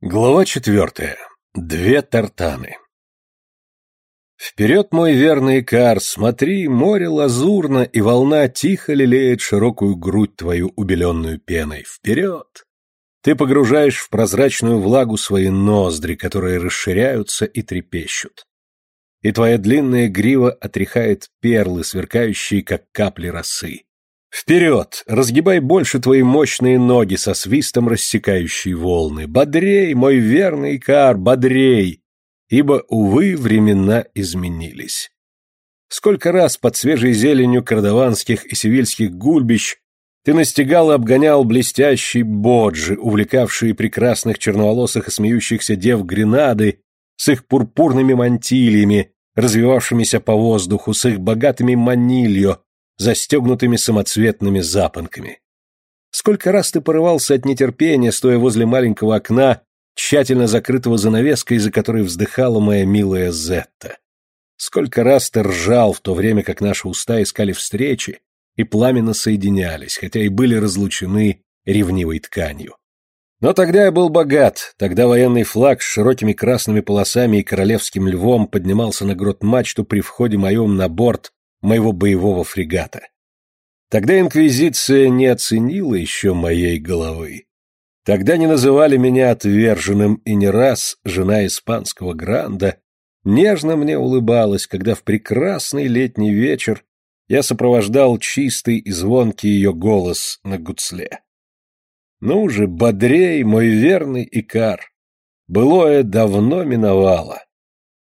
Глава четвертая. Две тартаны. Вперед, мой верный Кар, смотри, море лазурно, и волна тихо лелеет широкую грудь твою убеленную пеной. Вперед! Ты погружаешь в прозрачную влагу свои ноздри, которые расширяются и трепещут. И твоя длинная грива отряхает перлы, сверкающие, как капли росы. Вперед! Разгибай больше твои мощные ноги со свистом рассекающие волны. Бодрей, мой верный Кар, бодрей! Ибо, увы, времена изменились. Сколько раз под свежей зеленью кардаванских и севильских гульбищ ты настигал и обгонял блестящие боджи, увлекавшие прекрасных черноволосых и смеющихся дев Гренады с их пурпурными мантилиями, развивавшимися по воздуху, с их богатыми манильо, застегнутыми самоцветными запонками. Сколько раз ты порывался от нетерпения, стоя возле маленького окна, тщательно закрытого занавеской, за которой вздыхала моя милая Зетта. Сколько раз ты ржал в то время, как наши уста искали встречи и пламенно соединялись, хотя и были разлучены ревнивой тканью. Но тогда я был богат, тогда военный флаг с широкими красными полосами и королевским львом поднимался на грот мачту при входе моем на борт моего боевого фрегата. Тогда Инквизиция не оценила еще моей головы. Тогда не называли меня отверженным, и не раз жена испанского гранда нежно мне улыбалась, когда в прекрасный летний вечер я сопровождал чистый и звонкий ее голос на гуцле. Ну же, бодрей, мой верный Икар! Былое давно миновало.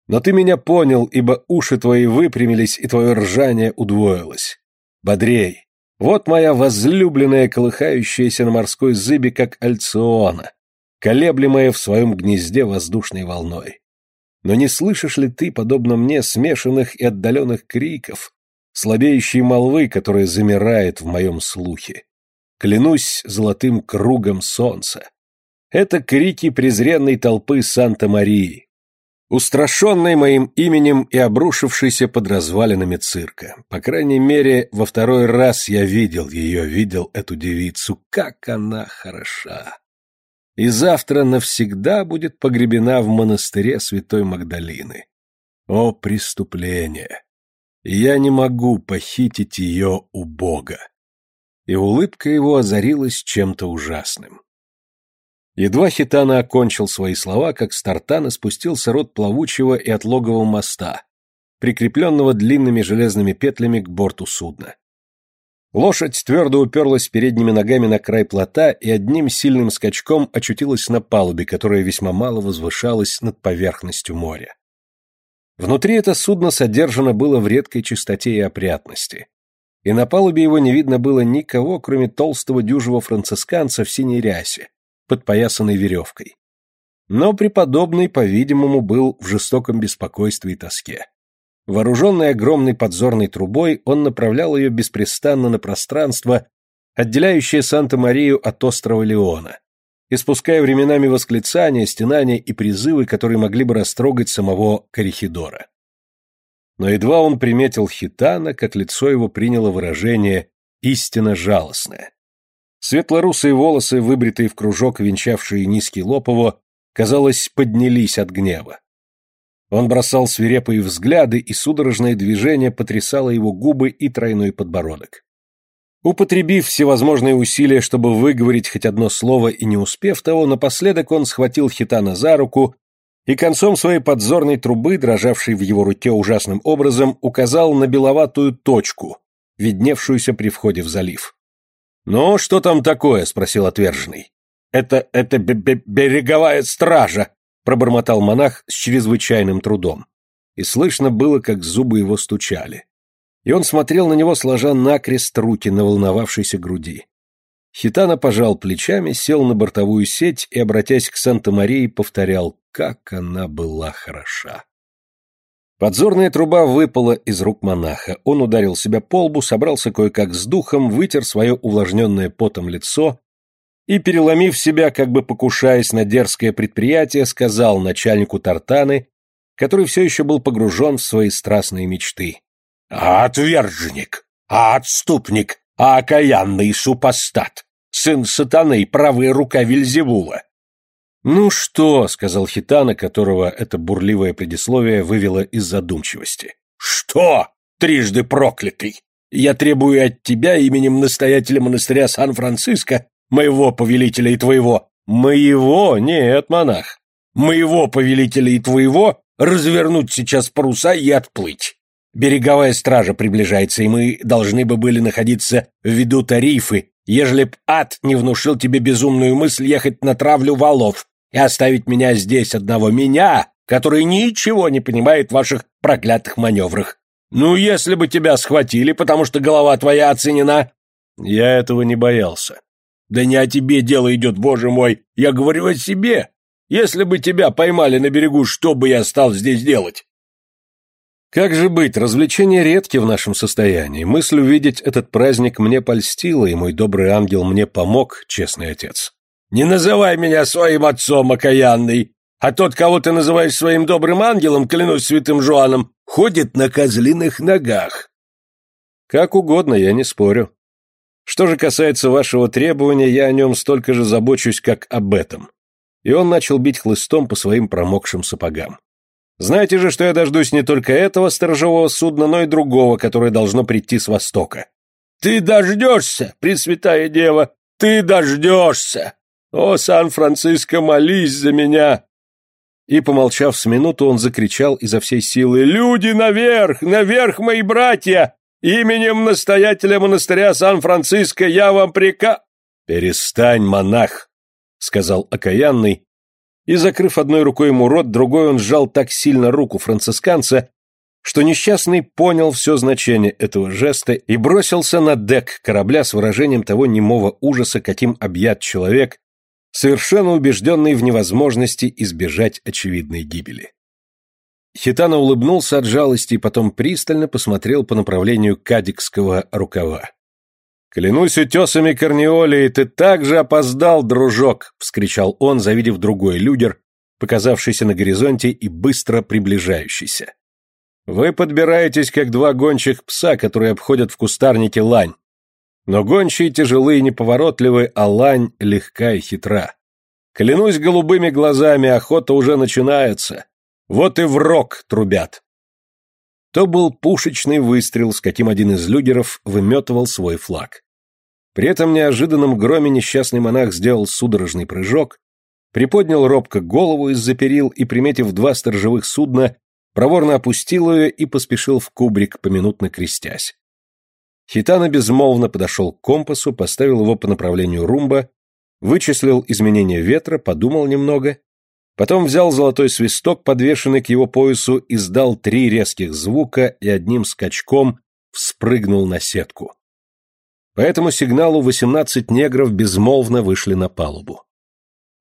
Но ты меня понял, ибо уши твои выпрямились, и твое ржание удвоилось. Бодрей! Вот моя возлюбленная, колыхающаяся на морской зыбе, как альциона, колеблемая в своем гнезде воздушной волной. Но не слышишь ли ты, подобно мне, смешанных и отдаленных криков, слабеющей молвы, которая замирает в моем слухе? Клянусь золотым кругом солнца. Это крики презренной толпы Санта-Марии, устрашенный моим именем и обрушившийся под развалинами цирка. По крайней мере, во второй раз я видел ее, видел эту девицу. Как она хороша! И завтра навсегда будет погребена в монастыре святой Магдалины. О, преступление! Я не могу похитить ее у Бога. И улыбка его озарилась чем-то ужасным. Едва Хитана окончил свои слова, как с тартана спустился рот плавучего и отлогового моста, прикрепленного длинными железными петлями к борту судна. Лошадь твердо уперлась передними ногами на край плота и одним сильным скачком очутилась на палубе, которая весьма мало возвышалась над поверхностью моря. Внутри это судно содержано было в редкой чистоте и опрятности, и на палубе его не видно было никого, кроме толстого дюжего францисканца в синей рясе, подпоясанный веревкой. Но преподобный, по-видимому, был в жестоком беспокойстве и тоске. Вооруженный огромной подзорной трубой, он направлял ее беспрестанно на пространство, отделяющее Санта-Марию от острова Леона, испуская временами восклицания, стенания и призывы, которые могли бы растрогать самого Корихидора. Но едва он приметил Хитана, как лицо его приняло выражение «истинно жалостное». Светлорусые волосы, выбритые в кружок, венчавшие низкий лоб казалось, поднялись от гнева. Он бросал свирепые взгляды, и судорожное движение потрясало его губы и тройной подбородок. Употребив всевозможные усилия, чтобы выговорить хоть одно слово и не успев того, напоследок он схватил Хитана за руку и концом своей подзорной трубы, дрожавшей в его руке ужасным образом, указал на беловатую точку, видневшуюся при входе в залив. «Ну, что там такое?» — спросил отверженный. «Это... это береговая стража!» — пробормотал монах с чрезвычайным трудом. И слышно было, как зубы его стучали. И он смотрел на него, сложа накрест руки на волновавшейся груди. Хитана пожал плечами, сел на бортовую сеть и, обратясь к Санта-Марии, повторял, как она была хороша. Подзорная труба выпала из рук монаха. Он ударил себя по лбу, собрался кое-как с духом, вытер свое увлажненное потом лицо и, переломив себя, как бы покушаясь на дерзкое предприятие, сказал начальнику Тартаны, который все еще был погружен в свои страстные мечты. «А отверженник! Отступник! Окаянный супостат! Сын сатаны, правая рука Вильзевула! «Ну что?» — сказал Хитана, которого это бурливое предисловие вывело из задумчивости. «Что? Трижды проклятый! Я требую от тебя именем настоятеля монастыря Сан-Франциско, моего повелителя и твоего...» «Моего? Нет, монах. Моего повелителя и твоего развернуть сейчас паруса и отплыть. Береговая стража приближается, и мы должны бы были находиться в виду тарифы, ежели б ад не внушил тебе безумную мысль ехать на травлю валов и оставить меня здесь одного, меня, который ничего не понимает в ваших проклятых маневрах. Ну, если бы тебя схватили, потому что голова твоя оценена...» Я этого не боялся. «Да не о тебе дело идет, боже мой, я говорю о себе. Если бы тебя поймали на берегу, что бы я стал здесь делать?» Как же быть, развлечения редки в нашем состоянии. Мысль увидеть этот праздник мне польстила, и мой добрый ангел мне помог, честный отец. «Не называй меня своим отцом, окаянный, а тот, кого ты называешь своим добрым ангелом, клянусь святым Жуаном, ходит на козлиных ногах». «Как угодно, я не спорю. Что же касается вашего требования, я о нем столько же забочусь, как об этом». И он начал бить хлыстом по своим промокшим сапогам. Знаете же, что я дождусь не только этого сторожевого судна, но и другого, которое должно прийти с востока. Ты дождешься, Пресвятая Дева, ты дождешься! О, Сан-Франциско, молись за меня!» И, помолчав с минуту, он закричал изо всей силы «Люди наверх! Наверх, мои братья! Именем настоятеля монастыря Сан-Франциско я вам прика...» «Перестань, монах!» — сказал окаянный, и, закрыв одной рукой ему рот, другой он сжал так сильно руку францисканца, что несчастный понял все значение этого жеста и бросился на дек корабля с выражением того немого ужаса, каким объят человек, совершенно убежденный в невозможности избежать очевидной гибели. Хитана улыбнулся от жалости и потом пристально посмотрел по направлению кадикского рукава. «Клянусь утесами Корнеолии, ты так же опоздал, дружок!» — вскричал он, завидев другой людер, показавшийся на горизонте и быстро приближающийся. «Вы подбираетесь, как два гончих пса, которые обходят в кустарнике лань. Но гончие тяжелы и неповоротливы, а лань легка и хитра. Клянусь голубыми глазами, охота уже начинается. Вот и в рог трубят!» То был пушечный выстрел, с каким один из люгеров выметывал свой флаг. При этом неожиданном громе несчастный монах сделал судорожный прыжок, приподнял робко голову из-за перил и, приметив два сторожевых судна, проворно опустил ее и поспешил в кубрик, поминутно крестясь. Хитана безмолвно подошел к компасу, поставил его по направлению румба, вычислил изменение ветра, подумал немного Потом взял золотой свисток, подвешенный к его поясу, и сдал три резких звука и одним скачком вспрыгнул на сетку. По этому сигналу восемнадцать негров безмолвно вышли на палубу.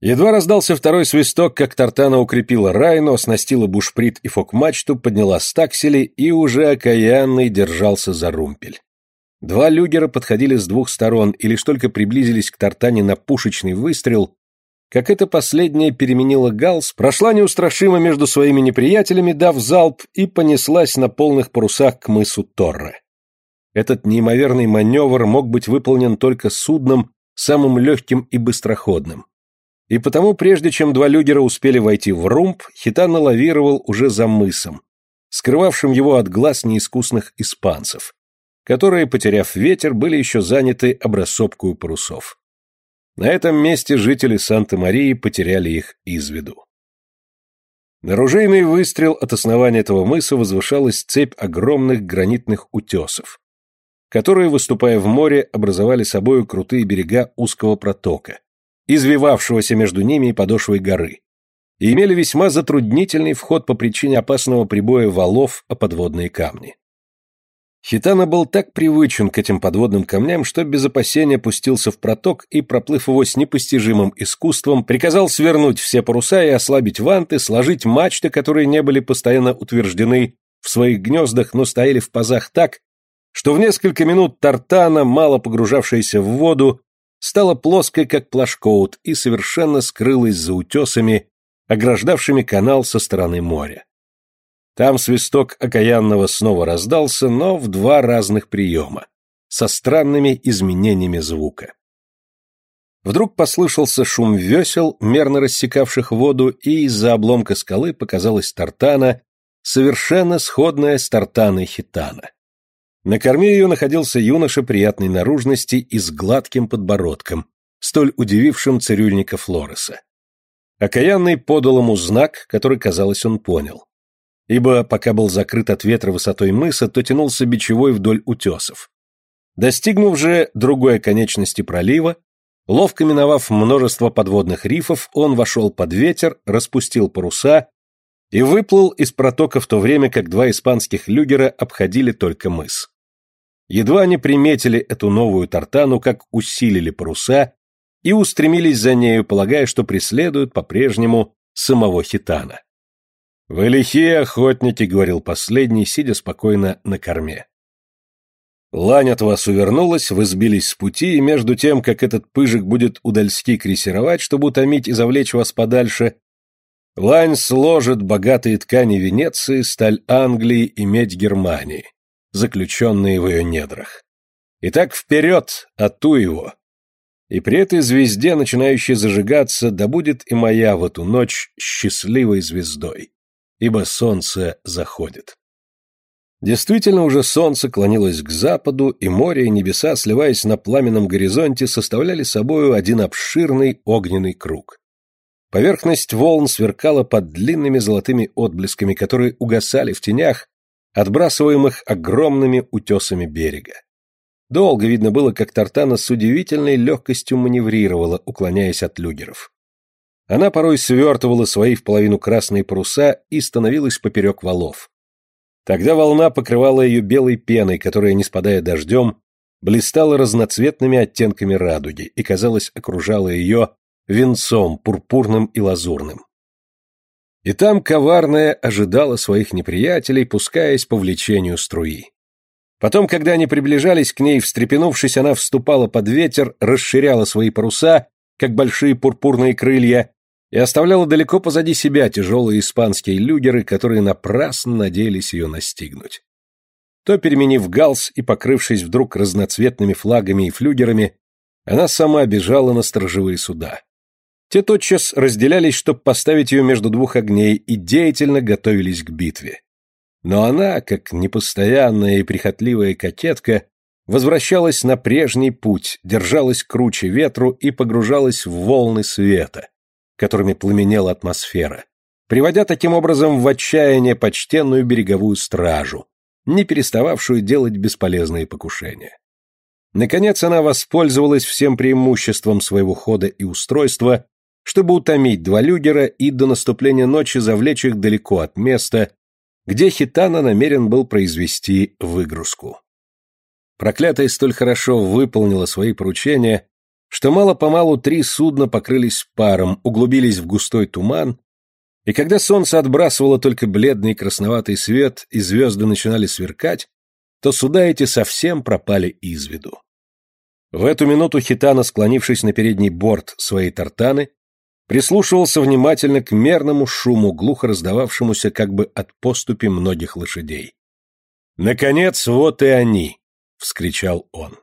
Едва раздался второй свисток, как Тартана укрепила Райну, оснастила бушприт и фок-мачту, подняла стаксели и уже окаянный держался за румпель. Два люгера подходили с двух сторон и лишь только приблизились к Тартане на пушечный выстрел, как это последняя переменила галс, прошла неустрашимо между своими неприятелями, дав залп, и понеслась на полных парусах к мысу Торре. Этот неимоверный маневр мог быть выполнен только судном, самым легким и быстроходным. И потому, прежде чем два люгера успели войти в румб, Хитана лавировал уже за мысом, скрывавшим его от глаз неискусных испанцев, которые, потеряв ветер, были еще заняты обрассопкою парусов. На этом месте жители Санта-Марии потеряли их из виду. На ружейный выстрел от основания этого мыса возвышалась цепь огромных гранитных утесов, которые, выступая в море, образовали собою крутые берега узкого протока, извивавшегося между ними и подошвой горы, и имели весьма затруднительный вход по причине опасного прибоя валов о подводные камни. Хитана был так привычен к этим подводным камням, что без опасения пустился в проток и, проплыв его с непостижимым искусством, приказал свернуть все паруса и ослабить ванты, сложить мачты, которые не были постоянно утверждены в своих гнездах, но стояли в пазах так, что в несколько минут тартана, мало погружавшаяся в воду, стала плоской, как плашкоут, и совершенно скрылась за утесами, ограждавшими канал со стороны моря. Там свисток окаянного снова раздался, но в два разных приема, со странными изменениями звука. Вдруг послышался шум весел, мерно рассекавших воду, и из-за обломка скалы показалась тартана, совершенно сходная с тартаной хитана. На корме ее находился юноша приятной наружности и с гладким подбородком, столь удивившим цирюльника Флореса. Окаянный подал ему знак, который, казалось, он понял. Ибо пока был закрыт от ветра высотой мыса, то тянулся бичевой вдоль утесов. Достигнув же другой оконечности пролива, ловко миновав множество подводных рифов, он вошел под ветер, распустил паруса и выплыл из протока в то время, как два испанских люгера обходили только мыс. Едва они приметили эту новую тартану, как усилили паруса и устремились за нею, полагая, что преследуют по-прежнему самого Хитана. «Вы лихие охотники», — говорил последний, сидя спокойно на корме. Лань от вас увернулась, вы сбились с пути, и между тем, как этот пыжик будет удальски крейсеровать, чтобы утомить и завлечь вас подальше, Лань сложит богатые ткани Венеции, сталь Англии и медь Германии, заключенные в ее недрах. Итак, вперед, ату его! И при этой звезде, начинающей зажигаться, да будет и моя в эту ночь счастливой звездой, ибо солнце заходит. Действительно, уже солнце клонилось к западу, и море и небеса, сливаясь на пламенном горизонте, составляли собою один обширный огненный круг. Поверхность волн сверкала под длинными золотыми отблесками, которые угасали в тенях, отбрасываемых огромными утесами берега. Долго видно было, как Тартана с удивительной легкостью маневрировала, уклоняясь от люгеров. Она порой свертывала свои в половину красные паруса и становилась поперек валов. Тогда волна покрывала ее белой пеной, которая, не спадая дождем, блистала разноцветными оттенками радуги и, казалось, окружала ее венцом пурпурным и лазурным. И там коварная ожидала своих неприятелей, пускаясь по влечению струи. Потом, когда они приближались к ней, встрепенувшись, она вступала под ветер, расширяла свои паруса, как большие пурпурные крылья, и оставляла далеко позади себя тяжелые испанские люгеры, которые напрасно надеялись ее настигнуть. То, переменив галс и покрывшись вдруг разноцветными флагами и флюгерами, она сама бежала на сторожевые суда. Те тотчас разделялись, чтобы поставить ее между двух огней, и деятельно готовились к битве. Но она, как непостоянная и прихотливая кокетка, возвращалась на прежний путь, держалась круче ветру и погружалась в волны света, которыми пламенела атмосфера, приводя таким образом в отчаяние почтенную береговую стражу, не перестававшую делать бесполезные покушения. Наконец она воспользовалась всем преимуществом своего хода и устройства чтобы утомить два люгера и до наступления ночи завлечь их далеко от места, где Хитана намерен был произвести выгрузку. Проклятая столь хорошо выполнила свои поручения, что мало-помалу три судна покрылись паром, углубились в густой туман, и когда солнце отбрасывало только бледный красноватый свет и звезды начинали сверкать, то суда эти совсем пропали из виду. В эту минуту Хитана, склонившись на передний борт своей тартаны, прислушивался внимательно к мерному шуму, глухо раздававшемуся как бы от поступи многих лошадей. «Наконец, вот и они!» — вскричал он.